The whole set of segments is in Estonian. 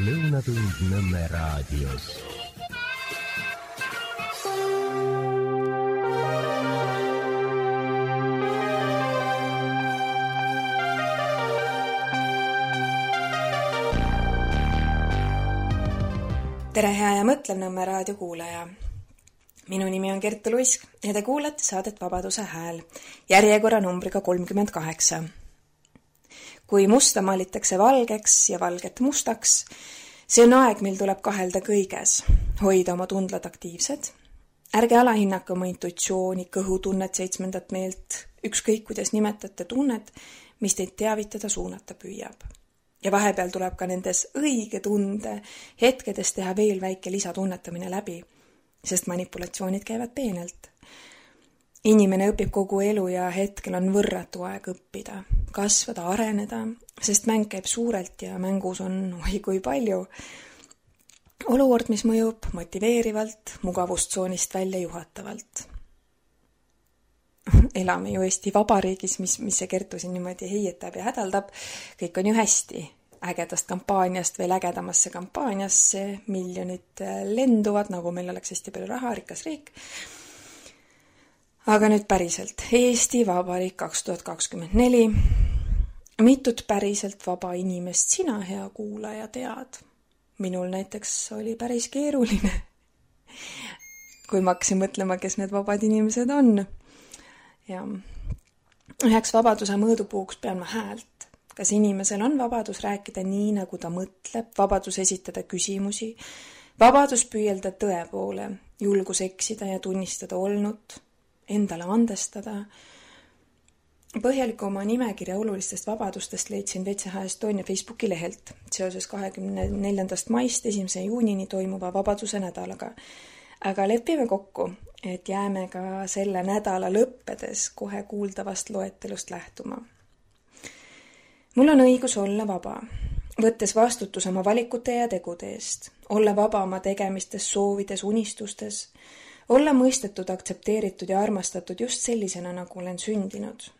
Lõunatund Nõmme raadios tere, hea ja mõtlev Nõmme raadio kuulaja. minu nimi on Kertu Luisk ja te kuulate saadet Vabaduse hääl järjekorra numbriga kolmkümmend kaheksa. Kui musta maalitakse valgeks ja valget mustaks, see on aeg, mil tuleb kahelda kõiges, hoida oma tundlad aktiivsed. ärge alahinnake oma intuitsiooni, kõhutunnet, seitsmendat meelt, ükskõik kuidas nimetate tunnet, mis teid teavitada, suunata püüab ja vahepeal tuleb ka nendes õige tunde hetkedes teha veel väike lisatunnetamine läbi, sest manipulatsioonid käivad peenelt. Inimene õpib kogu elu ja hetkel on võrratu aeg õppida, kasvada, areneda, sest mäng käib suurelt ja mängus on oi kui palju. olukord, mis mõjub motiveerivalt, mugavustsoonist välja juhatavalt elame ju Eesti Vabariigis, mis, mis see Kertu siin niimoodi heietab ja hädaldab, kõik on ju hästi. ägedast kampaaniast veel ägedamasse kampaaniasse, miljonid lenduvad, nagu meil oleks hästi palju raha, rikas riik. Aga nüüd päriselt, Eesti Vabariik kaks tuhat kakskümmend neli. mitut päriselt vaba inimest sina, hea kuulaja, tead? minul näiteks oli päris keeruline kui ma hakkasin mõtlema, kes need vabad inimesed on ja üheks vabaduse mõõdupuuks pean ma häält. kas inimesel on vabadus rääkida nii, nagu ta mõtleb, vabadus esitada küsimusi, vabadus püüelda tõe poole, julgus eksida ja tunnistada olnut, endale andestada. põhjaliku oma nimekirja olulistest vabadustest leidsin VCH Estonia Facebooki lehelt seoses kahekümne neljandast maist esimese juunini toimuva Vabaduse nädalaga. aga lepime kokku, et jääme ka selle nädala lõppedes kohe kuuldavast loetelust lähtuma. mul on õigus olla vaba, võttes vastutuse oma valikute ja tegude eest, olla vaba oma tegemistes, soovides, unistustes, olla mõistetud, aktsepteeritud ja armastatud just sellisena, nagu olen sündinud.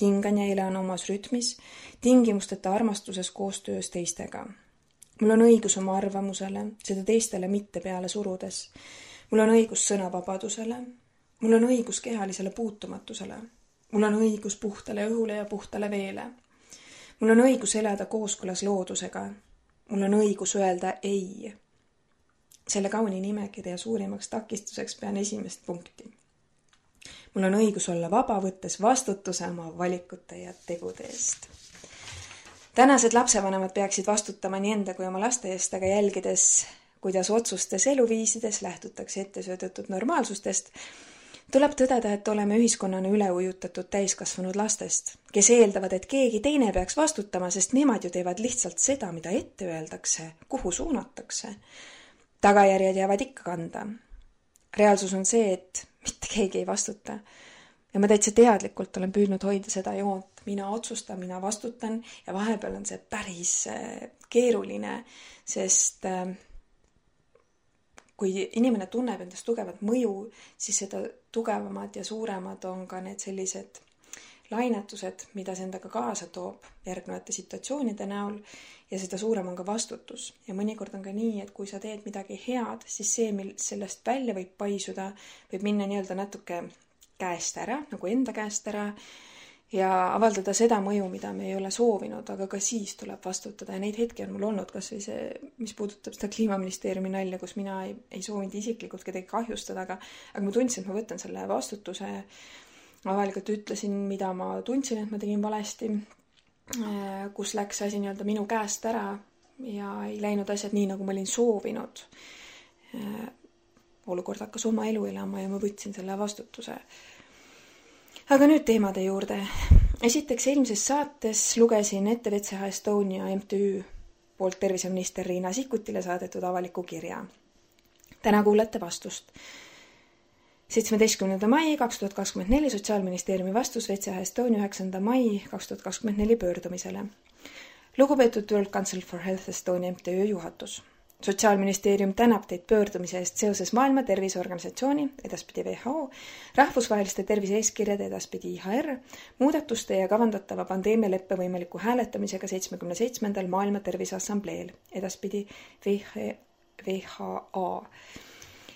hingan ja elan omas rütmis, tingimusteta armastuses koostöös teistega. mul on õigus oma arvamusele, seda teistele mitte peale surudes mul on õigus sõnavabadusele, mul on õigus kehalisele puutumatusele, mul on õigus puhtale õhule ja puhtale veele. mul on õigus elada kooskõlas loodusega, mul on õigus öelda ei. Selle kauni nimekirja suurimaks takistuseks pean esimest punkti. mul on õigus olla vaba, võttes vastutuse oma valikute ja tegude eest tänased lapsevanemad peaksid vastutama nii enda kui oma laste eest, aga jälgides kuidas otsustes eluviisides lähtutakse ettesöödetud normaalsustest, tuleb tõdeda, et oleme ühiskonnana üle ujutatud täiskasvanud lastest, kes eeldavad, et keegi teine peaks vastutama, sest nemad ju teevad lihtsalt seda, mida ette öeldakse, kuhu suunatakse. Tagajärjed jäävad ikka kanda. reaalsus on see, et mitte keegi ei vastuta. ja ma täitsa teadlikult olen püüdnud hoida seda joont, mina otsustan, mina vastutan ja vahepeal on see päris äh, keeruline, sest äh, kui inimene tunneb endas tugevat mõju, siis seda tugevamad ja suuremad on ka need sellised lainetused, mida see endaga kaasa toob järgnevate situatsioonide näol ja seda suurem on ka vastutus. ja mõnikord on ka nii, et kui sa teed midagi head, siis see, mil sellest välja võib paisuda, võib minna nii-öelda natuke käest ära, nagu enda käest ära ja avaldada seda mõju, mida me ei ole soovinud, aga ka siis tuleb vastutada ja neid hetki on mul olnud, kas või see, mis puudutab seda Kliimaministeeriumi nalja, kus mina ei, ei soovinud isiklikult kedagi kahjustada, aga aga ma tundsin, et ma võtan selle vastutuse, avalikult ütlesin, mida ma tundsin, et ma tegin valesti, äh, kus läks asi nii-öelda minu käest ära ja ei läinud asjad nii, nagu ma olin soovinud. Äh, olukord hakkas oma elu elama ja ma võtsin selle vastutuse aga nüüd teemade juurde. esiteks, eelmises saates lugesin ette VCH Estonia MTÜ poolt terviseminister Riina Sikkutile saadetud avaliku kirja. täna kuulete vastust. Seitsmeteistkümnenda mai kaks tuhat kakskümmend neli Sotsiaalministeeriumi vastus VCH Estonia üheksanda mai kaks tuhat kakskümmend neli pöördumisele. lugupeetud World Council for Health Estonia MTÜ juhatus sotsiaalministeerium tänab teid pöördumise eest seoses Maailma Terviseorganisatsiooni, edaspidi WHO, rahvusvaheliste tervise-eeskirjade, edaspidi IHR, muudatuste ja kavandatava pandeemialeppe võimaliku hääletamisega seitsmekümne seitsmendal Maailma Terviseassambleel, edaspidi WHA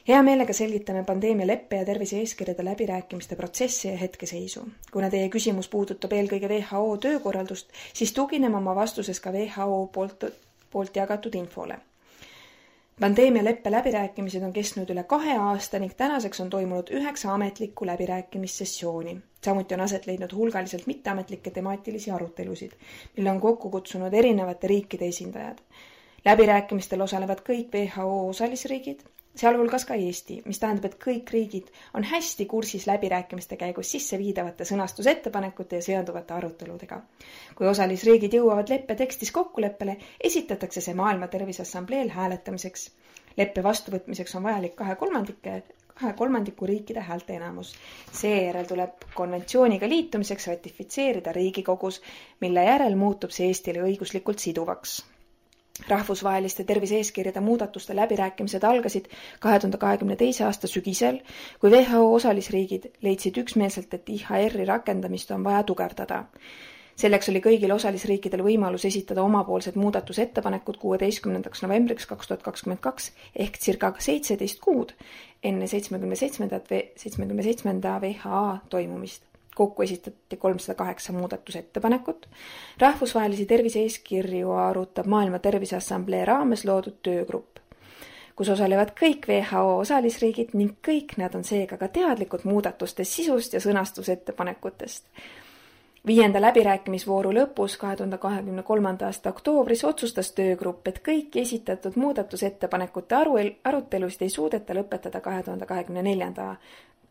hea meelega selgitame pandeemialeppe ja tervise-eeskirjade läbirääkimiste protsessi ja hetkeseisu. kuna teie küsimus puudutab eelkõige WHO töökorraldust, siis tugineme oma vastuses ka WHO poolt, poolt jagatud infole pandeemialeppe läbirääkimised on kestnud üle kahe aasta ning tänaseks on toimunud üheksa ametlikku läbirääkimissessiooni. samuti on aset leidnud hulgaliselt mitteametlikke temaatilisi arutelusid, mille on kokku kutsunud erinevate riikide esindajad. läbirääkimistel osalevad kõik WHO osalisriigid, sealhulgas ka Eesti, mis tähendab, et kõik riigid on hästi kursis läbirääkimiste käigus sisse viidavate sõnastusettepanekute ja seonduvate aruteludega. kui osalisriigid jõuavad leppe tekstis kokkuleppele, esitatakse see Maailma Terviseassambleel hääletamiseks. leppe vastuvõtmiseks on vajalik kahe kolmandike kahe kolmandiku riikide häälteenamus. seejärel tuleb konventsiooniga liitumiseks ratifitseerida Riigikogus, mille järel muutub see Eestile õiguslikult siduvaks rahvusvaheliste tervise-eeskirjade muudatuste läbirääkimised algasid kahe tuhande kahekümne teise aasta sügisel, kui WHO osalisriigid leidsid üksmeelselt, et IHR-i rakendamist on vaja tugevdada. selleks oli kõigil osalisriikidel võimalus esitada omapoolsed muudatusettepanekud kuueteistkümnendaks novembriks kaks tuhat kakskümmend kaks ehk circa seitseteist kuud enne seitsmekümne seitsmendat, seitsmekümne seitsmenda VHA toimumist kokku esitati kolmsada kaheksa muudatusettepanekut. rahvusvahelisi tervise-eeskirju arutab Maailma Terviseassamblee raames loodud töögrupp, kus osalevad kõik WHO osalisriigid ning kõik nad on seega ka teadlikud muudatuste sisust ja sõnastusettepanekutest viienda läbirääkimisvooru lõpus, kahe tuhande kahekümne kolmanda aasta oktoobris otsustas töögrupp, et kõiki esitatud muudatusettepanekute aru, arutelusid ei suudeta lõpetada kahe tuhande kahekümne neljanda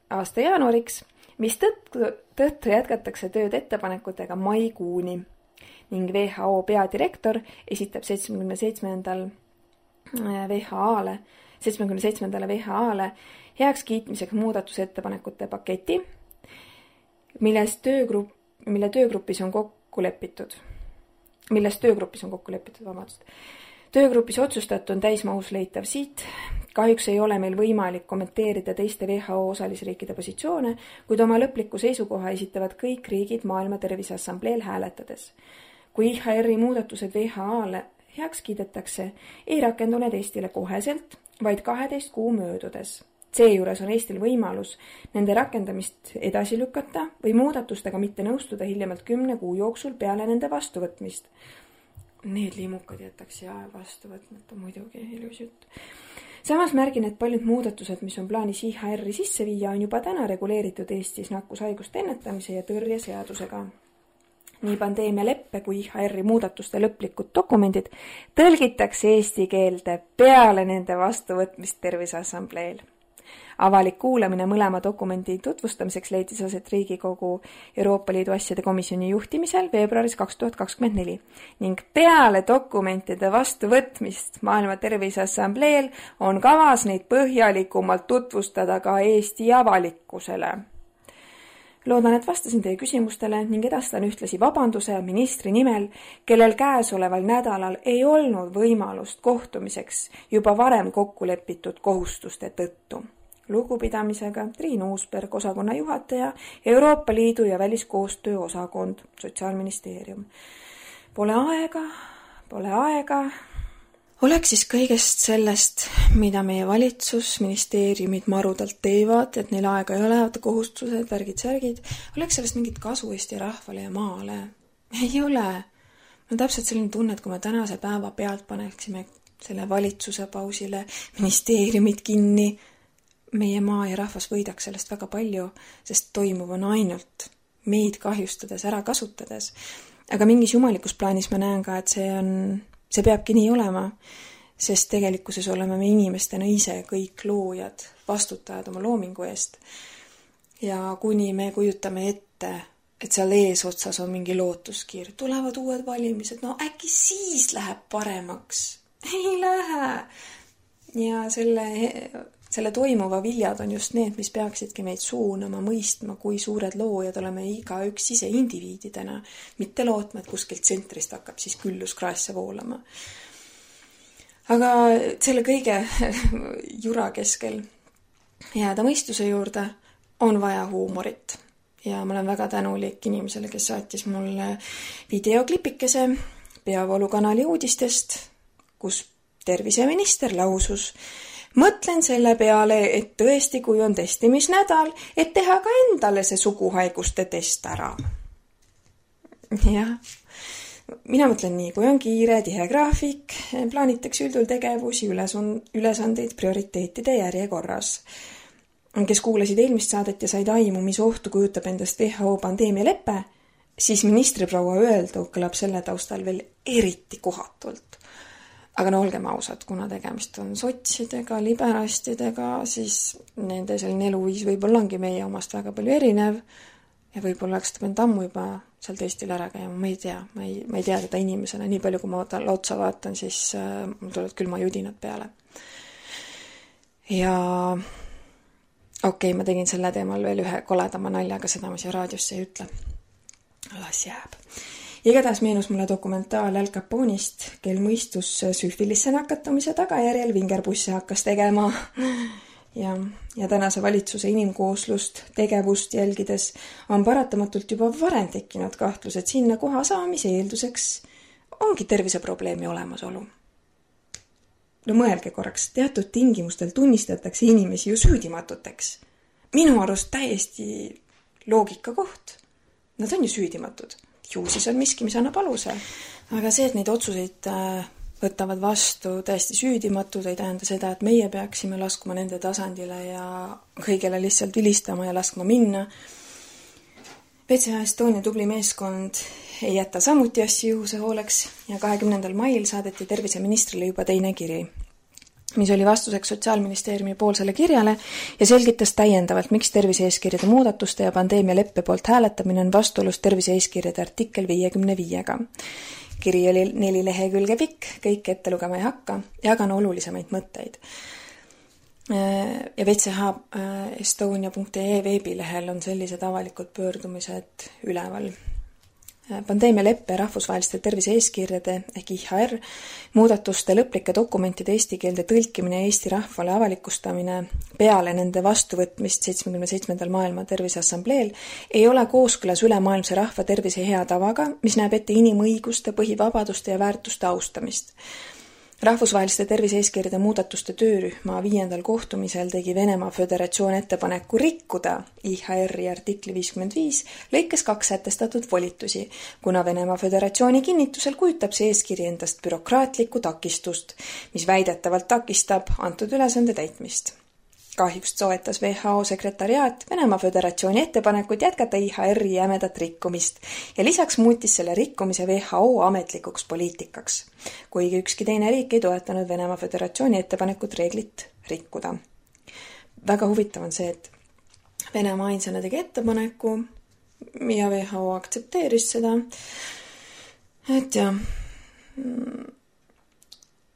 aasta jaanuariks mistõttu, tõttu jätkatakse tööd ettepanekutega maikuuni ning WHO peadirektor esitab seitsmekümne seitsmendal WHO-le, äh, seitsmekümne seitsmendale WHO-le heakskiitmiseks muudatusettepanekute paketi, milles töögrupp, mille töögrupis on kokku lepitud, milles töögrupis on kokku lepitud, vabandust töögrupis otsustatu on täismahus leitav siit. kahjuks ei ole meil võimalik kommenteerida teiste WHO osalisriikide positsioone, kuid oma lõpliku seisukoha esitavad kõik riigid Maailma Terviseassambleel hääletades. kui IHR-i muudatused WHO-le heaks kiidetakse, ei rakendu need Eestile koheselt, vaid kaheteist kuu möödudes seejuures on Eestil võimalus nende rakendamist edasi lükata või muudatustega mitte nõustuda hiljemalt kümne kuu jooksul peale nende vastuvõtmist need liimukad jätaks ja vastu võtmata, muidugi ilus jutt. samas märgin, et paljud muudatused, mis on plaanis IHR-i sisse viia, on juba täna reguleeritud Eestis nakkushaiguste ennetamise ja tõrje seadusega. nii pandeemia leppe kui IHR-i muudatuste lõplikud dokumendid tõlgitakse eesti keelde peale nende vastuvõtmist Terviseassambleel avalik kuulamine mõlema dokumendi tutvustamiseks leidis aset Riigikogu Euroopa Liidu asjade komisjoni juhtimisel veebruaris kaks tuhat kakskümmend neli ning peale dokumentide vastuvõtmist Maailma Terviseassambleel on kavas neid põhjalikumalt tutvustada ka Eesti avalikkusele. Loodan, et vastasin teie küsimustele ning edastan ühtlasi vabanduse ministri nimel, kellel käesoleval nädalal ei olnud võimalust kohtumiseks juba varem kokku lepitud kohustuste tõttu lugupidamisega Triin Uusberg, osakonna juhataja, Euroopa Liidu ja väliskoostöö osakond, Sotsiaalministeerium. Pole aega, pole aega. oleks siis kõigest sellest, mida meie valitsus, ministeeriumid marudalt teevad, et neil aega ei ole, kohustused, värgid-särgid, oleks sellest mingit kasu Eesti rahvale ja maale? ei ole. mul on täpselt selline tunne, et kui me tänase päeva pealt paneksime selle valitsuse pausile, ministeeriumid kinni, meie maa ja rahvas võidaks sellest väga palju, sest toimuv on ainult meid kahjustades, ära kasutades. aga mingis jumalikus plaanis ma näen ka, et see on, see peabki nii olema, sest tegelikkuses oleme me inimestena ise kõik loojad, vastutajad oma loomingu eest. ja kuni me kujutame ette, et seal eesotsas on mingi lootuskiir, tulevad uued valimised, no äkki siis läheb paremaks. ei lähe. ja selle selle toimuva viljad on just need, mis peaksidki meid suunama, mõistma, kui suured loojad oleme igaüks ise indiviididena, mitte lootma, et kuskilt tsentrist hakkab siis küllus kraesse voolama. aga selle kõige jura keskel jääda mõistuse juurde, on vaja huumorit. ja ma olen väga tänulik inimesele, kes saatis mulle videoklipikese peavoolukanali uudistest, kus terviseminister lausus, mõtlen selle peale, et tõesti, kui on testimisnädal, et teha ka endale see suguhaiguste test ära. jah, mina mõtlen nii, kui on kiire, tihe graafik, plaanitakse üldjuhul tegevusi, ülesun-, ülesandeid prioriteetide järjekorras kes kuulasid eelmist saadet ja said aimu, mis ohtu kujutab endast WHO pandeemialepe, siis ministriproua öeldu kõlab selle taustal veel eriti kohatult. Aga no olgem ausad, kuna tegemist on sotsidega, liberastidega, siis nende selline eluviis võib-olla ongi meie omast väga palju erinev ja võib-olla oleks ta pidanud ammu juba sealt Eestil ära käima, ma ei tea, ma ei, ma ei tea teda inimesena, nii palju, kui ma talle otsa vaatan, siis äh, mul tulevad külmajudinad peale. ja okei okay,, ma tegin selle teemal veel ühe koledama nalja, aga seda ma siia raadiosse ei ütle. las jääb. Igatahes meenus mulle dokumentaal Al Capone'ist, kel mõistus süfilisse nakatumise tagajärjel vingerpusse hakkas tegema. ja, ja tänase valitsuse inimkooslust, tegevust jälgides on paratamatult juba varem tekkinud kahtlus, et sinna koha saamise eelduseks ongi terviseprobleemi olemasolu no mõelge korraks, teatud tingimustel tunnistatakse inimesi ju süüdimatuteks. minu arust täiesti loogika koht. Nad on ju süüdimatud. Ju siis on miski, mis annab aluse. aga see, et neid otsuseid äh, võtavad vastu täiesti süüdimatud, ei tähenda seda, et meie peaksime laskma nende tasandile ja kõigele lihtsalt vilistama ja laskma minna. WCA Estonia tubli meeskond ei jäta samuti asju juhuse hooleks ja kahekümnendal mail saadeti terviseministrile juba teine kiri, mis oli vastuseks Sotsiaalministeeriumi poolsele kirjale ja selgitas täiendavalt, miks tervise-eeskirjade muudatuste ja pandeemialeppe poolt hääletamine on vastuolus tervise-eeskirjade artikkel viiekümne viiega. kiri oli neli lehekülge pikk, kõike ette lugema ei hakka, jagan olulisemaid mõtteid ja WCH Estonia.ee veebilehel on sellised avalikud pöördumised üleval pandeemialeppe rahvusvaheliste tervise-eeskirjade ehk IHR muudatuste lõplike dokumentide eesti keelde tõlkimine ja Eesti rahvale avalikustamine peale nende vastuvõtmist seitsmekümne seitsmendal Maailma Terviseassambleel ei ole kooskõlas ülemaailmse rahva tervise hea tavaga, mis näeb ette inimõiguste, põhivabaduste ja väärtuste austamist rahvusvaheliste tervise-eeskirjade muudatuste töörühma viiendal kohtumisel tegi Venemaa Föderatsioon ettepaneku rikkuda IHR-i artikli viiskümmend viis lõikes kaks sätestatud volitusi, kuna Venemaa Föderatsiooni kinnitusel kujutab see eeskiri endast bürokraatlikku takistust, mis väidetavalt takistab antud ülesande täitmist kahjuks toetas WHO sekretariaat Venemaa Föderatsiooni ettepanekut jätkata IHR-i jämedat rikkumist ja lisaks muutis selle rikkumise WHO ametlikuks poliitikaks, kuigi ükski teine riik ei toetanud Venemaa Föderatsiooni ettepanekut reeglit rikkuda. väga huvitav on see, et Venemaa ainsana tegi ettepaneku ja WHO aktsepteeris seda, et jah,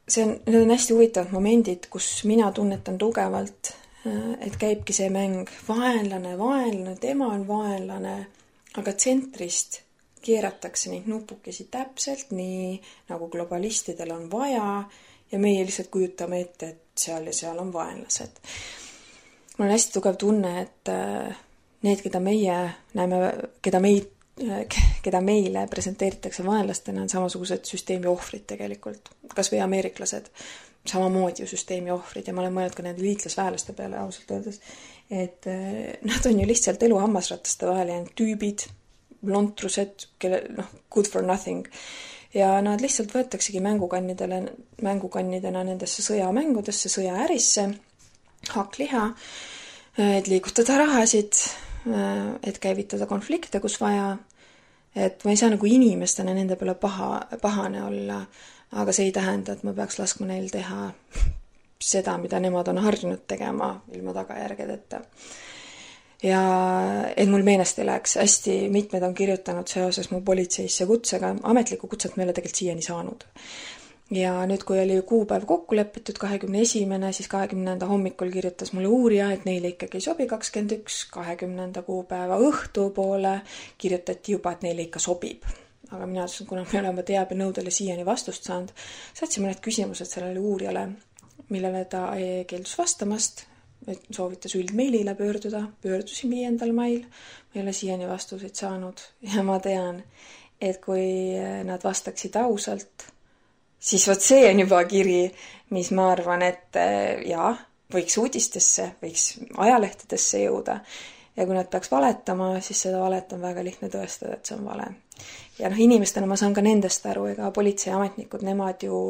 see on, need on hästi huvitavad momendid, kus mina tunnetan tugevalt et käibki see mäng. Vaenlane, vaenlane, tema on vaenlane, aga tsentrist keeratakse neid nupukesi täpselt nii, nagu globalistidel on vaja. Ja meie lihtsalt kujutame ette, et seal ja seal on vaenlased. mul on hästi tugev tunne, et äh, need, keda meie näeme, keda meid, äh, keda meile presenteeritakse vaenlastena, on samasugused süsteemi ohvrid tegelikult, kas või ameeriklased samamoodi ju süsteemi ohvrid ja ma olen mõelnud ka nende liitlasväelaste peale ausalt öeldes, et eh, nad on ju lihtsalt elu hammasrataste vahele jäänud tüübid, lontrused, kelle noh, good for nothing. ja nad lihtsalt võetaksegi mängukannidele, mängukannidena nendesse sõjamängudesse, sõjaärisse, hakkliha, et liigutada rahasid, et käivitada konflikte, kus vaja, et ma ei saa nagu inimestena nende peale paha, pahane olla aga see ei tähenda, et ma peaks laskma neil teha seda, mida nemad on harjunud tegema ilma tagajärgedeta. ja et mul meelest ei läheks, hästi mitmed on kirjutanud seoses mu politseisse kutsega, ametlikku kutset ma ei ole tegelikult siiani saanud. Ja nüüd, kui oli kuupäev kokku lepitud, kahekümne esimene, siis kahekümnenda hommikul kirjutas mulle uurija, et neile ikkagi ei sobi kakskümmend üks, kahekümnenda kuupäeva õhtupoole kirjutati juba, et neile ikka sobib. Aga mina ütlesin, kuna me oleme teabenõudele siiani vastust saanud, saatsime need küsimused sellele uurijale, millele ta keeldus vastamast, et soovitas üldmeilile pöörduda, pöördusin viiendal mail, ma ei ole siiani vastuseid saanud. Ja ma tean, et kui nad vastaksid ausalt, siis vot see on juba kiri, mis ma arvan, et jaa, võiks uudistesse, võiks ajalehtedesse jõuda ja kui nad peaks valetama, siis seda valet on väga lihtne tõestada, et see on vale. ja noh, inimestena ma saan ka nendest aru, ega politseiametnikud, nemad ju,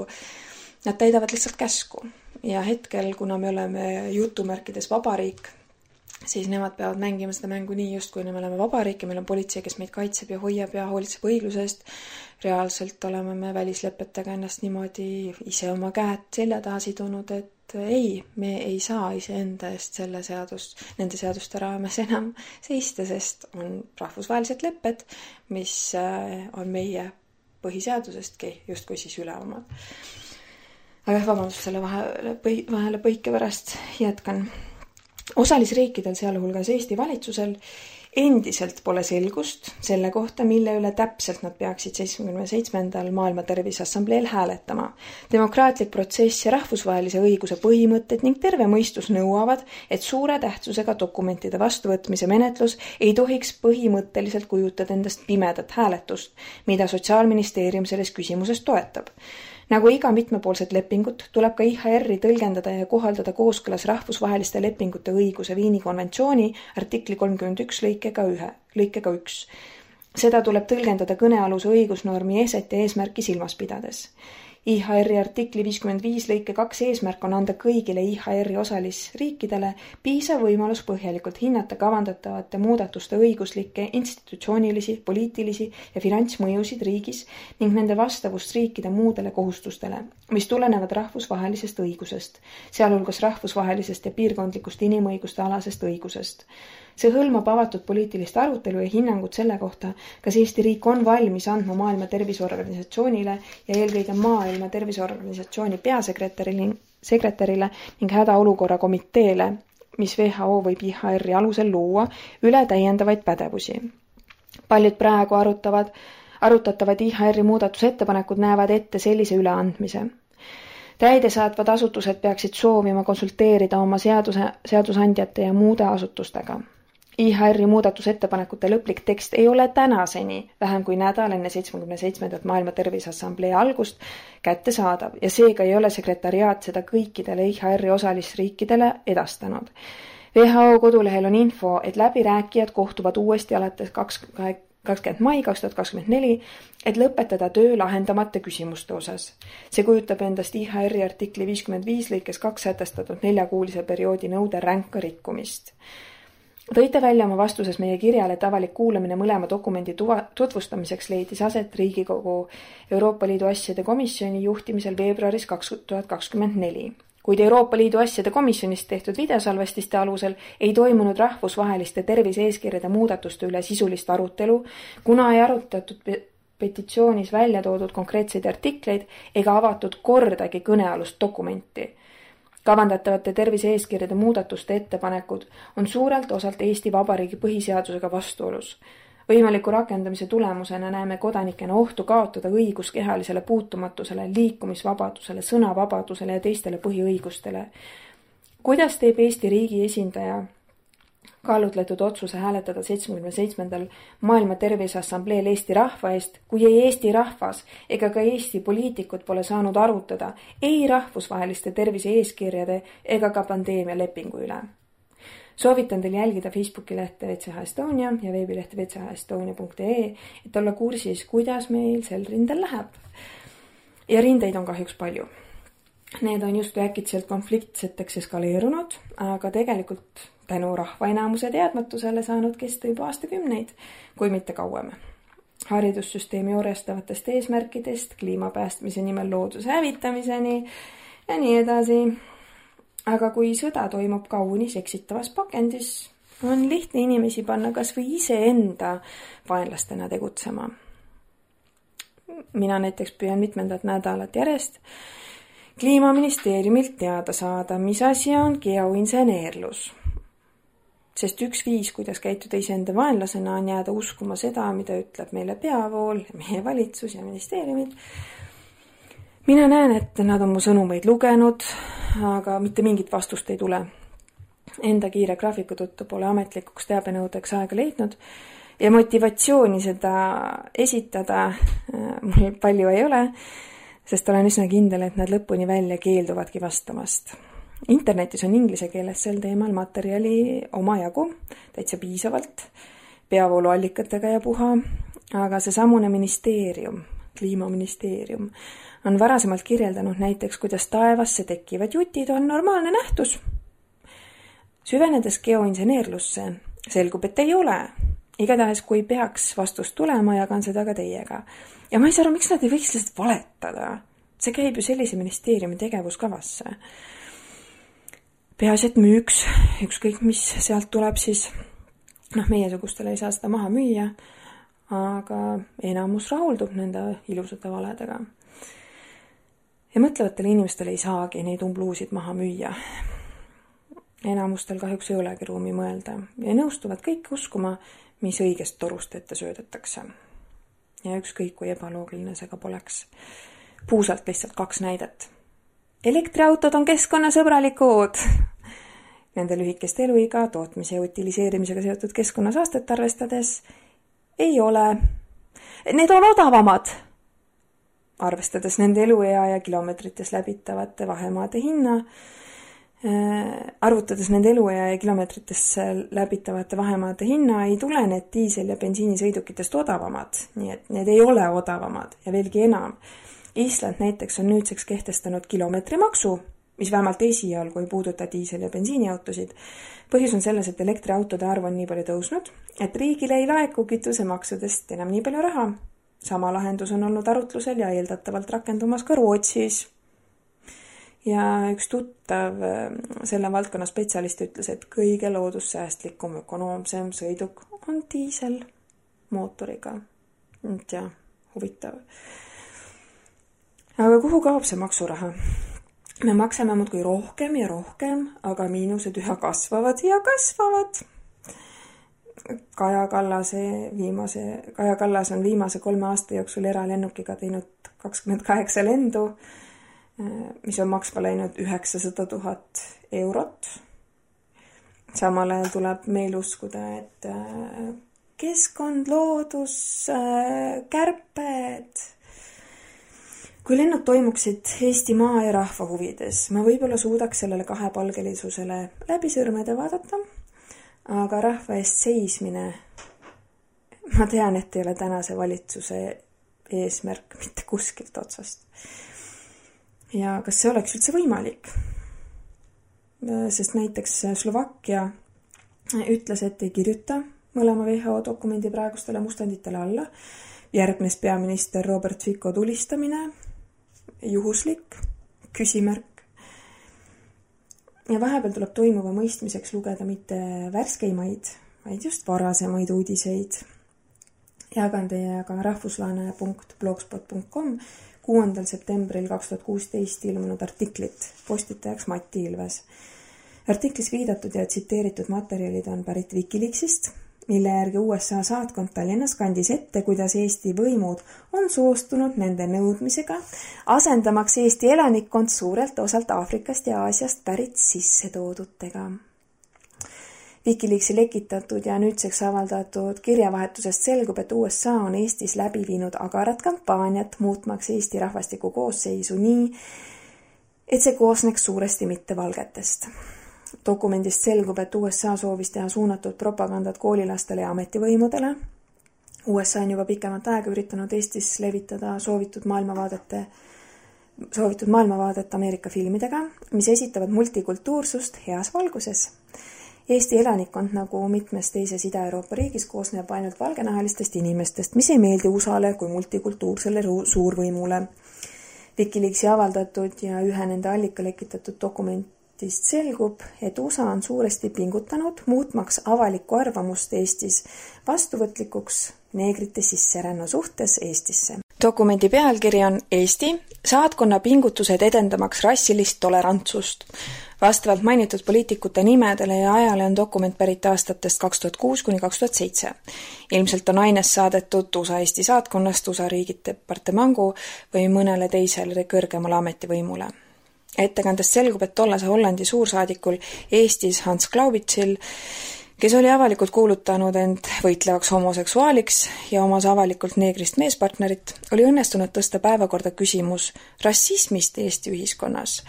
nad täidavad lihtsalt käsku. ja hetkel, kuna me oleme jutumärkides vabariik, siis nemad peavad mängima seda mängu nii, justkui me oleme vabariik ja meil on politsei, kes meid kaitseb ja hoiab ja hoolitseb õigluse eest. reaalselt oleme me välislepetega ennast niimoodi ise oma käed selja taha sidunud, et ei, me ei saa iseenda eest selle seadust, nende seaduste raames enam seista, sest on rahvusvahelised lepped, mis äh, on meie põhiseadusestki justkui siis ülemad. aga jah, vabandust selle vahele, vahele põike pärast jätkan. Osalisriikidel, sealhulgas Eesti valitsusel, endiselt pole selgust selle kohta, mille üle täpselt nad peaksid seitsmekümne seitsmendal Maailma Terviseassambleel hääletama. demokraatlik protsess ja rahvusvahelise õiguse põhimõtted ning terve mõistus nõuavad, et suure tähtsusega dokumentide vastuvõtmise menetlus ei tohiks põhimõtteliselt kujutada endast pimedat hääletust, mida Sotsiaalministeerium selles küsimuses toetab nagu iga mitmepoolset lepingut, tuleb ka IHR-i tõlgendada ja kohaldada kooskõlas rahvusvaheliste lepingute õiguse Viini konventsiooni artikli kolmkümmend üks lõikega ühe, lõikega üks. seda tuleb tõlgendada kõnealuse õigusnormi eset ja eesmärki silmas pidades IHR-i artikli viiskümmend viis lõike kaks eesmärk on anda kõigile IHR-i osalisriikidele piisav võimalus põhjalikult hinnata kavandatavate muudatuste õiguslikke, institutsioonilisi, poliitilisi ja finantsmõjusid riigis ning nende vastavust riikide muudele kohustustele, mis tulenevad rahvusvahelisest õigusest, sealhulgas rahvusvahelisest ja piirkondlikust inimõiguste alasest õigusest. See hõlmab avatud poliitilist arutelu ja hinnangut selle kohta, kas Eesti riik on valmis andma Maailma Terviseorganisatsioonile ja eelkõige Maailma Terviseorganisatsiooni peasekretärile, sekretärile ning hädaolukorra komiteele, mis WHO võib IHR-i alusel luua, üle täiendavaid pädevusi. paljud praegu arutavad, arutatavad IHR-i muudatusettepanekud näevad ette sellise üleandmise täidesaatvad asutused peaksid soovima konsulteerida oma seaduse, seadusandjate ja muude asutustega. IHR-i muudatusettepanekute lõplik tekst ei ole tänaseni, vähem kui nädal enne seitsmekümne seitsmendat Maailma Terviseassamblee algust, kättesaadav ja seega ei ole sekretariaat seda kõikidele IHR-i osalisriikidele edastanud. WHO kodulehel on info, et läbirääkijad kohtuvad uuesti alates kaks, kakskümmend mai kaks tuhat kakskümmend neli, et lõpetada töö lahendamata küsimuste osas. see kujutab endast IHR-i artikli viiskümmend viis lõikes kaks sätestatud neljakuulise perioodi nõude ränka rikkumist tõite välja oma vastuses meie kirjale, et avalik kuulamine mõlema dokumendi tuva, tutvustamiseks leidis aset Riigikogu Euroopa Liidu asjade komisjoni juhtimisel veebruaris kaks tuhat kakskümmend neli. kuid Euroopa Liidu asjade komisjonist tehtud videosalvestiste alusel ei toimunud rahvusvaheliste tervise-eeskirjade muudatuste üle sisulist arutelu, kuna ei arutatud petitsioonis välja toodud konkreetseid artikleid ega avatud kordagi kõnealust dokumenti kavandatavate tervise-eeskirjade muudatuste ettepanekud on suurelt osalt Eesti Vabariigi põhiseadusega vastuolus. võimaliku rakendamise tulemusena näeme kodanikena ohtu kaotada õigus kehalisele puutumatusele, liikumisvabadusele, sõnavabadusele ja teistele põhiõigustele. kuidas teeb Eesti riigi esindaja kaalutletud otsuse hääletada seitsmekümne seitsmendal Maailma Terviseassambleel Eesti rahva eest, kui ei Eesti rahvas ega ka Eesti poliitikud pole saanud arutada ei rahvusvaheliste tervise-eeskirjade ega ka pandeemialepingu üle. soovitan teil jälgida Facebooki lehte VCH Estonia ja veebilehte vchestonia.ee, et olla kursis, kuidas meil sel rindel läheb. ja rindeid on kahjuks palju Need on justkui äkitselt konfliktseteks eskaleerunud, aga tegelikult tänu rahva enamuse teadmatusele saanud kesta juba aastakümneid, kui mitte kauem. haridussüsteemi orjastavatest eesmärkidest kliima päästmise nimel looduse hävitamiseni ja nii edasi. aga kui sõda toimub kaunis eksitavas pakendis, on lihtne inimesi panna kas või iseenda vaenlastena tegutsema. mina näiteks püüan mitmendat nädalat järjest kliimaministeeriumilt teada saada, mis asi on geoinseneerlus sest üks viis, kuidas käituda iseenda vaenlasena, on jääda uskuma seda, mida ütleb meile peavool, meie valitsus ja ministeeriumid. mina näen, et nad on mu sõnumeid lugenud, aga mitte mingit vastust ei tule. Enda kiire graafiku tõttu pole ametlikuks teabenõudeks aega leidnud ja motivatsiooni seda esitada äh, mul palju ei ole, sest olen üsna kindel, et nad lõpuni välja keelduvadki vastamast internetis on inglise keeles sel teemal materjali omajagu, täitsa piisavalt, peavooluallikatega ja puha, aga seesamune ministeerium, kliimaministeerium, on varasemalt kirjeldanud näiteks, kuidas taevasse tekkivad jutid on normaalne nähtus. süvenedes geoinseneerlusse, selgub, et ei ole. igatahes, kui peaks vastus tulema, jagan seda ka teiega. ja ma ei saa aru, miks nad ei võiks lihtsalt valetada. see käib ju sellise ministeeriumi tegevuskavasse peaasi, et müüks, ükskõik mis sealt tuleb, siis noh, meiesugustele ei saa seda maha müüa, aga enamus rahuldub nende ilusate valedega. ja mõtlevatele inimestele ei saagi neid umbluusid maha müüa. enamustel kahjuks ei olegi ruumi mõelda ja nõustuvad kõik uskuma, mis õigest torust ette söödetakse. ja ükskõik, kui ebaloogiline see ka poleks. puusalt lihtsalt kaks näidet elektriautod on keskkonnasõbralikud. Nende lühikest eluiga tootmise ja utiliseerimisega seotud keskkonnasaastet arvestades ei ole. Need on odavamad, arvestades nende eluea ja kilomeetrites läbitavate vahemaade hinna äh,, arvutades nende eluea ja kilomeetrites läbitavate vahemaade hinna, ei tule need diisel- ja bensiinisõidukitest odavamad, nii et need ei ole odavamad ja veelgi enam Island näiteks on nüüdseks kehtestanud kilomeetrimaksu, mis vähemalt esialgu ei puuduta diisel- ja bensiiniautosid. põhjus on selles, et elektriautode arv on nii palju tõusnud, et riigile ei laeku kütusemaksudest enam nii palju raha. sama lahendus on olnud arutlusel ja eeldatavalt rakendumas ka Rootsis. ja üks tuttav äh, selle valdkonna spetsialist ütles, et kõige loodussäästlikum, ökonoomsem sõiduk on diiselmootoriga. et jah, huvitav aga kuhu kaob see maksuraha? me maksame muudkui rohkem ja rohkem, aga miinused üha kasvavad ja kasvavad. Kaja Kallase viimase, Kaja Kallas on viimase kolme aasta jooksul eralennukiga teinud kakskümmend kaheksa lendu, mis on maksma läinud üheksasada tuhat eurot. samal ajal tuleb meil uskuda, et äh, keskkond, loodus, äh, kärped kui lennud toimuksid Eesti maa ja rahva huvides, ma võib-olla suudaks sellele kahepalgelisusele läbi sõrmede vaadata, aga rahva eest seismine, ma tean, et ei ole tänase valitsuse eesmärk mitte kuskilt otsast. ja kas see oleks üldse võimalik? sest näiteks Slovakkia ütles, et ei kirjuta mõlema WHO dokumendi praegustele mustanditele alla, järgnes peaminister Robert Fico tulistamine juhuslik, küsimärk. ja vahepeal tuleb toimuva mõistmiseks lugeda mitte värskeimaid, vaid just varasemaid uudiseid. jagan teiega rahvuslaane.blogspot.com kuuendal septembril kaks tuhat kuusteist ilmunud artiklit, postitajaks Mati Ilves. artiklis viidatud ja tsiteeritud materjalid on pärit Wikileaksist mille järgi USA saatkond Tallinnas kandis ette, kuidas Eesti võimud on soostunud nende nõudmisega, asendamaks Eesti elanikkond suurelt osalt Aafrikast ja Aasiast pärit sissetoodutega. Wikileaksi lekitatud ja nüüdseks avaldatud kirjavahetusest selgub, et USA on Eestis läbi viinud agarat kampaaniat, muutmaks Eesti rahvastiku koosseisu nii, et see koosneks suuresti mittevalgetest dokumendist selgub, et USA soovis teha suunatud propagandat koolilastele ja ametivõimudele. USA on juba pikemat aega üritanud Eestis levitada soovitud maailmavaadete, soovitud maailmavaadet Ameerika filmidega, mis esitavad multikultuursust heas valguses. Eesti elanikkond, nagu mitmes teises Ida-Euroopa riigis, koosneb ainult valgenahalistest inimestest, mis ei meeldi USA-le kui multikultuursele suurvõimule. Wikileaksi avaldatud ja ühe nende allika lekitatud dokument raportist selgub, et USA on suuresti pingutanud, muutmaks avalikku arvamust Eestis vastuvõtlikuks neegrite sisserännu suhtes Eestisse. dokumendi pealkiri on Eesti, saatkonna pingutused edendamaks rassilist tolerantsust. vastavalt mainitud poliitikute nimedele ja ajale on dokument pärit aastatest kaks tuhat kuus kuni kaks tuhat seitse. ilmselt on aines saadetud USA Eesti saatkonnast USA riigidepartemangu või mõnele teisele kõrgemale ametivõimule ettekandest selgub, et tollase Hollandi suursaadikul Eestis Hans Glaubitsil kes oli avalikult kuulutanud end võitlevaks homoseksuaaliks ja omas avalikult neegrist meespartnerit, oli õnnestunud tõsta päevakorda küsimus rassismist Eesti ühiskonnas.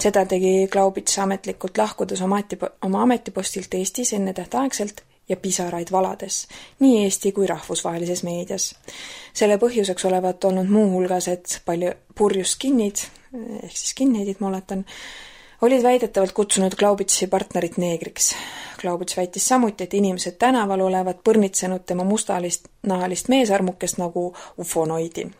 seda tegi Glaubits ametlikult lahkudes oma ameti, oma ametipostilt Eestis ennetähtaegselt ja pisaraid valades, nii Eesti kui rahvusvahelises meedias. selle põhjuseks olevat olnud muuhulgas, et palju purjus skinnid, ehk siis skinheadid, ma oletan, olid väidetavalt kutsunud Glaubitsi partnerit neegriks. Glaubits väitis samuti, et inimesed tänaval olevat põrnitsenud tema mustalist nahalist meesarmukest nagu ufonoidi.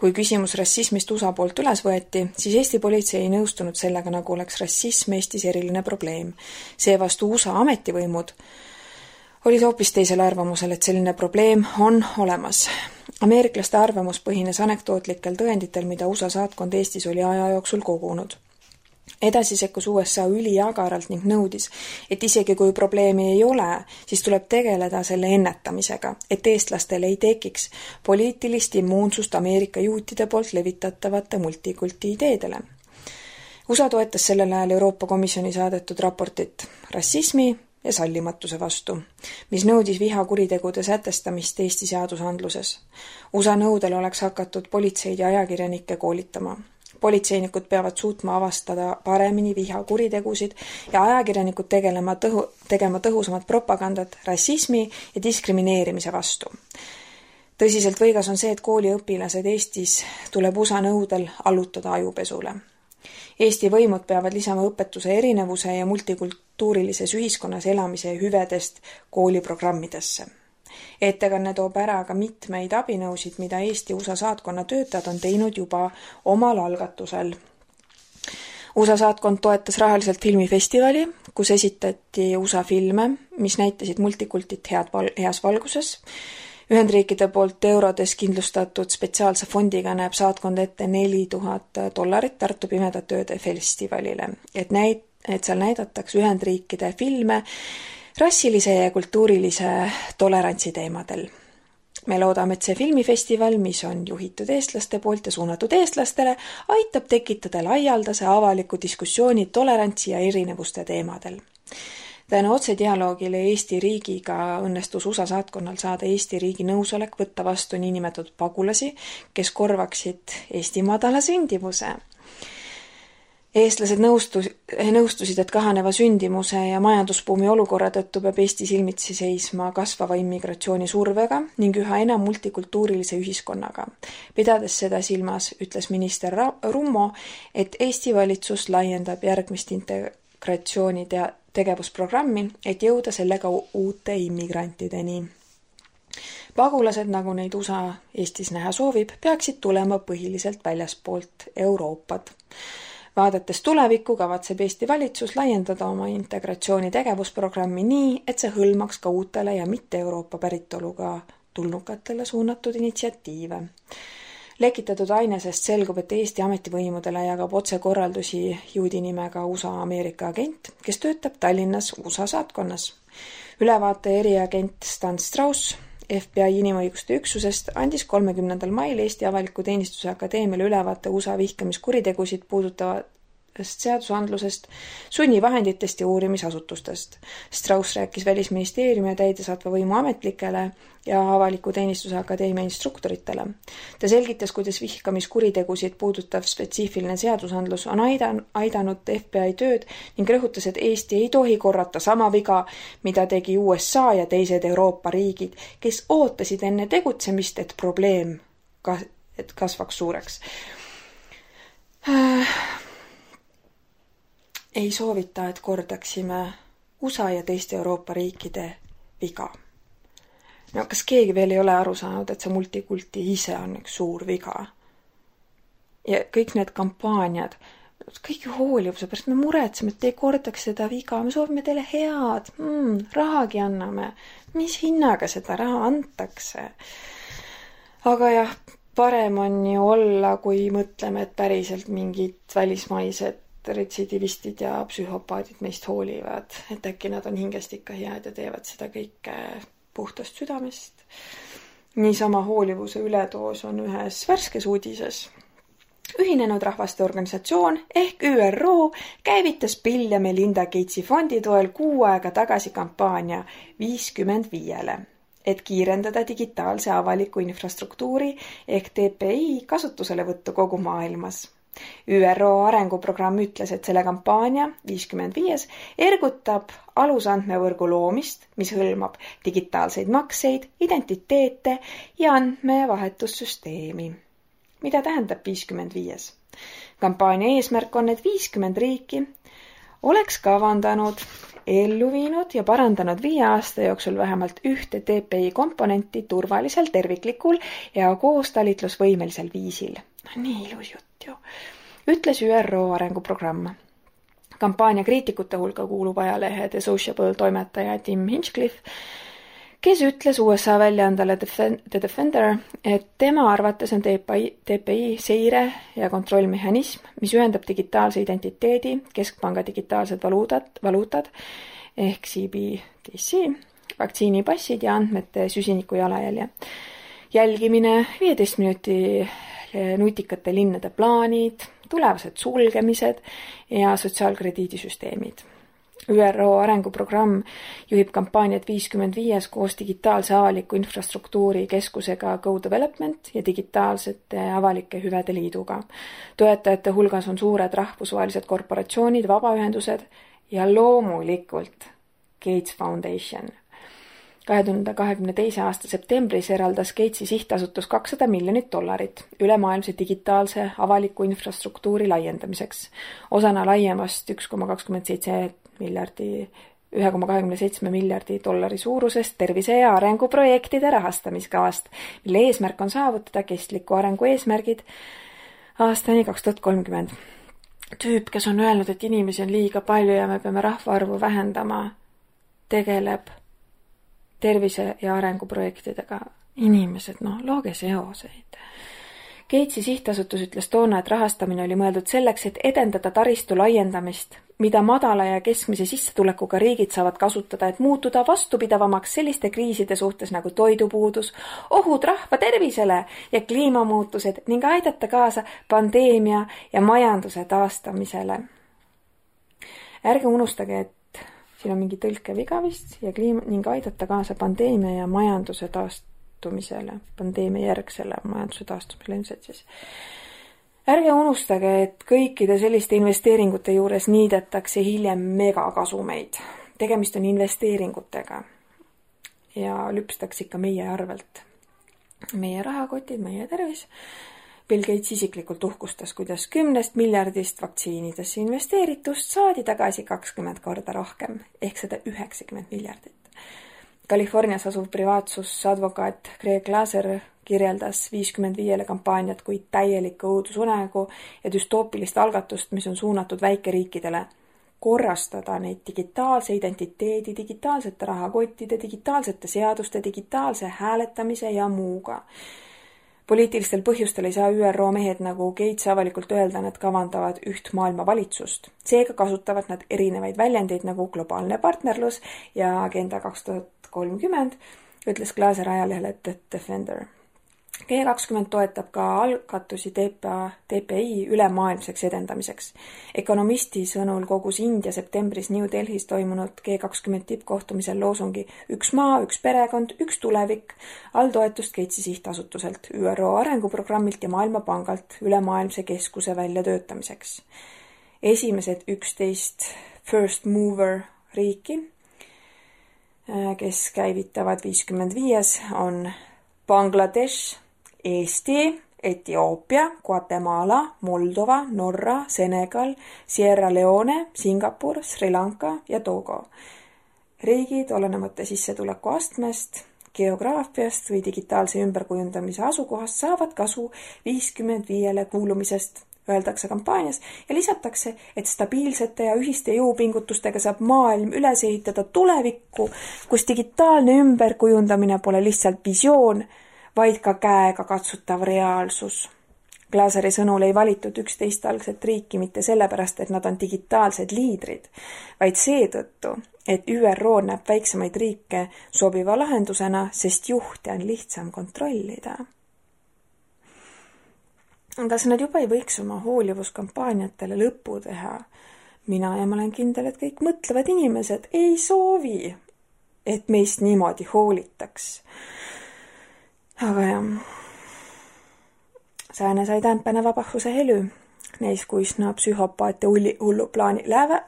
kui küsimus rassismist USA poolt üles võeti, siis Eesti politsei ei nõustunud sellega, nagu oleks rassism Eestis eriline probleem. seevastu USA ametivõimud olid hoopis teisel arvamusel, et selline probleem on olemas. ameeriklaste arvamus põhines anekdootlikel tõenditel, mida USA saatkond Eestis oli aja jooksul kogunud edasi sekkus USA üliagaralt ning nõudis, et isegi kui probleemi ei ole, siis tuleb tegeleda selle ennetamisega, et eestlastel ei tekiks poliitilist immuunsust Ameerika juutide poolt levitatavate multikulti ideedele. USA toetas sellel ajal Euroopa Komisjoni saadetud raportit rassismi ja sallimatuse vastu, mis nõudis vihakuritegude sätestamist Eesti seadusandluses. USA nõudel oleks hakatud politseid ja ajakirjanikke koolitama politseinikud peavad suutma avastada paremini vihakuritegusid ja ajakirjanikud tegelema tõhu, tegema tõhusamat propagandat rassismi ja diskrimineerimise vastu. tõsiselt võigas on see, et kooliõpilased Eestis tuleb USA nõudel allutada ajupesule. Eesti võimud peavad lisama õpetuse erinevuse ja multikultuurilises ühiskonnas elamise hüvedest kooliprogrammidesse ettekanne toob ära ka mitmeid abinõusid, mida Eesti-USA saatkonna töötajad on teinud juba omal algatusel. USA saatkond toetas rahaliselt filmifestivali, kus esitati USA filme, mis näitasid multikultit head val-, heas valguses. Ühendriikide poolt eurodes kindlustatud spetsiaalse fondiga näeb saatkond ette neli tuhat dollarit Tartu Pimedate Ööde festivalile, et näit-, et seal näidatakse Ühendriikide filme rassilise ja kultuurilise tolerantsi teemadel. me loodame, et see filmifestival, mis on juhitud eestlaste poolt ja suunatud eestlastele, aitab tekitada laialdase avaliku diskussiooni tolerantsi ja erinevuste teemadel tänu otsedialoogile Eesti riigiga õnnestus USA saatkonnal saada Eesti riigi nõusolek võtta vastu niinimetatud pagulasi, kes korvaksid Eesti madala sündimuse eestlased nõustus, nõustusid, et kahaneva sündimuse ja majandusbuumi olukorra tõttu peab Eesti silmitsi seisma kasvava immigratsiooni survega ning üha enam multikultuurilise ühiskonnaga. pidades seda silmas, ütles minister Rummo, et Eesti valitsus laiendab järgmist integratsiooni tea-, tegevusprogrammi, et jõuda sellega uute immigrantideni pagulased, nagu neid USA Eestis näha soovib, peaksid tulema põhiliselt väljaspoolt Euroopat vaadates tulevikku, kavatseb Eesti valitsus laiendada oma integratsiooni tegevusprogrammi nii, et see hõlmaks ka uutele ja mitte Euroopa päritoluga tulnukatele suunatud initsiatiive. lekitatud ainesest selgub, et Eesti ametivõimudele jagab otsekorraldusi juudi nimega USA Ameerika agent, kes töötab Tallinnas USA saatkonnas. ülevaate eriagent Stan Strauss FBI inimõiguste üksusest andis kolmekümnendal mail Eesti Avaliku Teenistuse Akadeemiale ülevaate USA vihkamiskuritegusid puudutavast seadusandlusest, sunnivahenditest ja uurimisasutustest. Strauss rääkis Välisministeeriumi ja täidesaatva võimu ametlikele ja Avaliku Teenistuse Akadeemia instruktoritele. ta selgitas, kuidas vihkamiskuritegusid puudutav spetsiifiline seadusandlus on aidan-, aidanud FBI tööd ning rõhutas, et Eesti ei tohi korrata sama viga, mida tegi USA ja teised Euroopa riigid, kes ootasid enne tegutsemist, et probleem ka-, et kasvaks suureks. Ei soovita, et kordaksime USA ja teiste Euroopa riikide viga no kas keegi veel ei ole aru saanud, et see multikulti ise on üks suur viga? ja kõik need kampaaniad, kõik ju hoolivuse pärast, me muretseme, et te ei kordaks seda viga, me soovime teile head mm,, rahagi anname. mis hinnaga seda raha antakse? aga jah, parem on ju olla, kui mõtleme, et päriselt mingid välismaised retsidivistid ja psühhopaadid meist hoolivad, et äkki nad on hingest ikka head ja teevad seda kõike puhtast südamest. niisama hoolivuse üledoos on ühes värskes uudises ühinenud Rahvaste Organisatsioon ehk ÜRO käivitas Bill ja Melinda Gatesi fondi toel kuu aega tagasi kampaania viiskümmend viiele, et kiirendada digitaalse avaliku infrastruktuuri ehk TPI kasutuselevõttu kogu maailmas. ÜRO arenguprogramm ütles, et selle kampaania viiskümmend viies ergutab alusandmevõrgu loomist, mis hõlmab digitaalseid makseid, identiteete ja andmevahetussüsteemi mida tähendab viiskümmend viies. kampaania eesmärk on, et viiskümmend riiki oleks kavandanud, ellu viinud ja parandanud viie aasta jooksul vähemalt ühte TPI komponenti turvalisel, terviklikul ja koostalitlusvõimelisel viisil. No nii ilus jutt ju, ütles ÜRO arenguprogramm kampaania kriitikute hulka kuulub ajalehe The Sociable toimetaja Tim Hinchcliffe, kes ütles USA väljaandele The Defender, et tema arvates on TPI, TPI seire ja kontrollmehhanism, mis ühendab digitaalse identiteedi, keskpanga digitaalsed valuutad, valuutad ehk CBDC, vaktsiinipassid ja andmete süsiniku jalajälje. jälgimine, viieteist minuti nutikate linnade plaanid, tulevased sulgemised ja sotsiaalkrediidisüsteemid ÜRO arenguprogramm juhib kampaaniat viiskümmend viies koos digitaalse avaliku infrastruktuuri keskusega Go Development ja digitaalsete avalike hüvede liiduga. toetajate hulgas on suured rahvusvahelised korporatsioonid, vabaühendused ja loomulikult Gates Foundation kahe tuhande kahekümne teise aasta septembris eraldas Gatesi sihtasutus kakssada miljonit dollarit ülemaailmse digitaalse avaliku infrastruktuuri laiendamiseks, osana laiemast üks koma kakskümmend seitse miljardi, ühe koma kahekümne seitsme miljardi dollari suurusest tervise- ja arenguprojektide rahastamiskavast, mille eesmärk on saavutada kestliku arengu eesmärgid aastani kaks tuhat kolmkümmend. tüüp, kes on öelnud, et inimesi on liiga palju ja me peame rahvaarvu vähendama, tegeleb tervise- ja arenguprojektidega. inimesed, noh, looge seoseid Gatesi sihtasutus ütles toona, et rahastamine oli mõeldud selleks, et edendada taristu laiendamist, mida madala ja keskmise sissetulekuga riigid saavad kasutada, et muutuda vastupidavamaks selliste kriiside suhtes nagu toidupuudus, ohud rahva tervisele ja kliimamuutused ning aidata kaasa pandeemia ja majanduse taastamisele. ärge unustage, et siin on mingi tõlkeviga vist ja kliima ning aidata kaasa pandeemia ja majanduse taast-, taastumisele, pandeemia järgsele majanduse taastumisele ilmselt siis. ärge unustage, et kõikide selliste investeeringute juures niidetakse hiljem megakasumeid. tegemist on investeeringutega. ja lüpstakse ikka meie arvelt. meie rahakotid, meie tervis. Bill Gates isiklikult uhkustas, kuidas kümnest miljardist vaktsiinidesse investeeritust saadi tagasi kakskümmend korda rohkem ehk sada üheksakümmend miljardit. Californias asuv privaatsusadvokaat Greg Glaser kirjeldas viiskümmend viiele kampaaniat kui täielikku õudusunenägu ja düstoopilist algatust, mis on suunatud väikeriikidele korrastada neid digitaalse identiteedi, digitaalsete rahakottide, digitaalsete seaduste, digitaalse hääletamise ja muuga poliitilistel põhjustel ei saa ÜRO mehed nagu Gates avalikult öelda, nad kavandavad üht maailma valitsust. seega kasutavad nad erinevaid väljendeid nagu globaalne partnerlus ja Agenda kaks tuhat kolmkümmend, ütles Glaser ajalehele The Defender G kakskümmend toetab ka algatusi TPA, TPI ülemaailmseks edendamiseks. Ökonomisti sõnul kogus India septembris New Delhis toimunud G kakskümmend tippkohtumisel loosungi Üks maa, üks perekond, üks tulevik, all toetust Gatesi sihtasutuselt, ÜRO arenguprogrammilt ja Maailmapangalt ülemaailmse keskuse väljatöötamiseks. esimesed üksteist first mover riiki, kes käivitavad viiskümmend viies, on Bangladesh, Eesti, Etioopia, Guatemala, Moldova, Norra, Senegal, Sierra Leone, Singapur, Sri Lanka ja Togo. riigid, olenemata sissetulekuastmest, geograafiast või digitaalse ümberkujundamise asukohast, saavad kasu viiskümmend viiele kuulumisest öeldakse kampaanias ja lisatakse, et stabiilsete ja ühiste jõupingutustega saab maailm üles ehitada tulevikku, kus digitaalne ümberkujundamine pole lihtsalt visioon, vaid ka käega katsutav reaalsus. Glaaseri sõnul ei valitud üksteist algset riiki mitte sellepärast, et nad on digitaalsed liidrid, vaid seetõttu, et ÜRO näeb väiksemaid riike sobiva lahendusena, sest juhte on lihtsam kontrollida. kas nad juba ei võiks oma hoolivuskampaaniatele lõpu teha? mina ja ma olen kindel, et kõik mõtlevad inimesed ei soovi, et meist niimoodi hoolitaks. Aga jah sääne sai tämpäne vabahuse helü. Neis kuisna psühhopaat ja hulli, hullu plaani läve.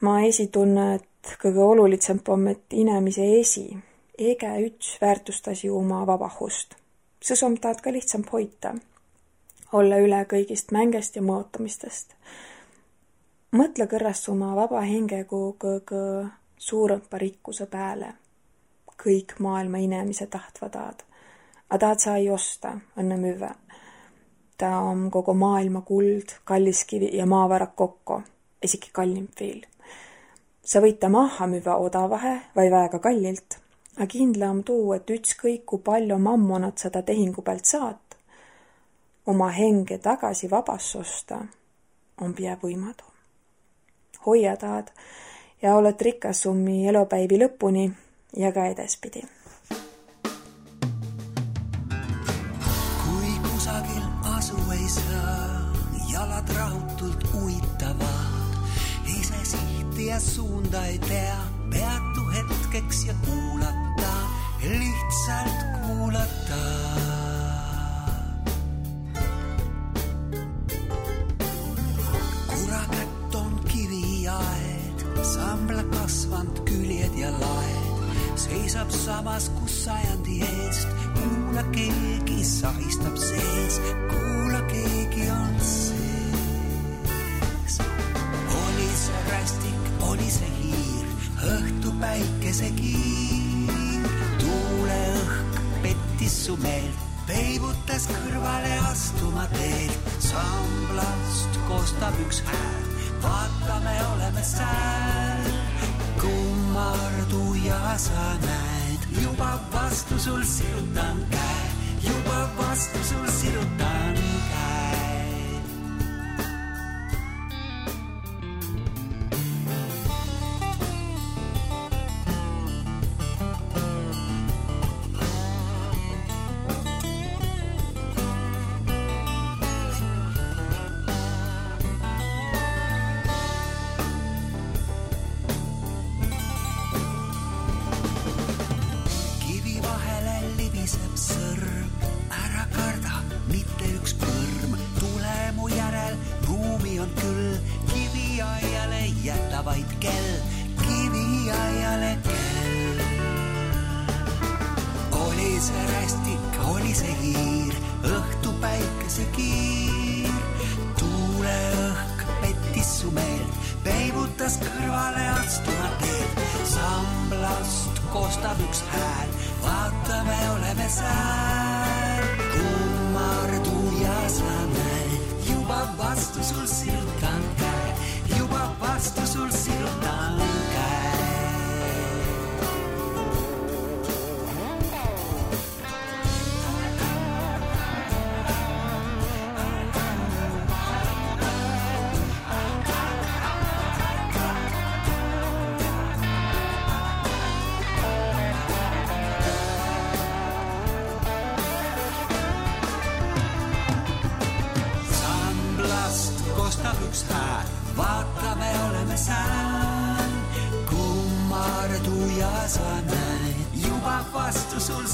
ma esitunne, et kõige olulisem on, et inemise esi, ege üts väärtustas ju oma vabahust. see som taad ka lihtsalt hoita. olla üle kõigist mängest ja mõotamistest. mõtle kõrras oma vaba hingegu kõige suurempa rikkuse pääle. kõik maailma inemise tahtva taad. A taad sa ei osta, õnne müüa ta on kogu maailma kuld, kalliskivi ja maavarad kokku, isegi kallim veel. sa võid ta maha müüa odavahe või väega kallilt, aga kindla on tuu, et ükskõik kui palju mammonat sa ta tehingu pealt saad, oma henge tagasi vabas osta on pea võimatu. hoia taad ja oled rikas summi elupäivi lõpuni ja ka edaspidi ja suunda ei tea, peatu hetkeks ja kuulata, lihtsalt kuulata. kurakätt on kiviaed, sambla kasvanud küljed ja laed, seisab samas, kus sajandi eest, kuula keegi sahistab sees. Kuula, keegi päikesekiir, tuuleõhk pettis su meelt, peibutas kõrvale astuma teelt, samblast kostab üks hääl, vaata, me oleme sääl, kummardu ja sa näed, juba vastu sul sirutan käe juba vastu sul sirutan vaid kell, kiviaiale kell. oli see rästik, oli see hiir, õhtu päikesekiir, tuuleõhk pettis su meelt, peibutas kõrvale astuma teed, samblast kostab üks hääl, vaata, me oleme sääl, kummardu ja sa näed, juba vastu sul vastu sul sirutan käe.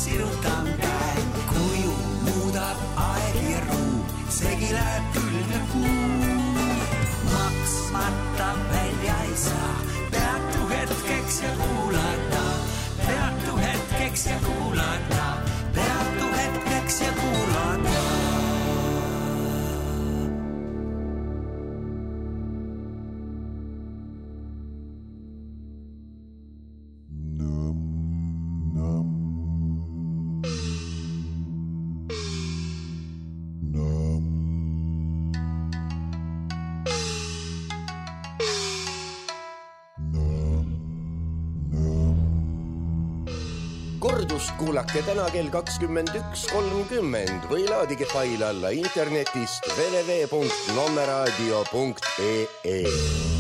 Vastu sul kordust kuulake täna kell kakskümmend üks kolmkümmend või laadige fail alla internetist www.nommeraadio.ee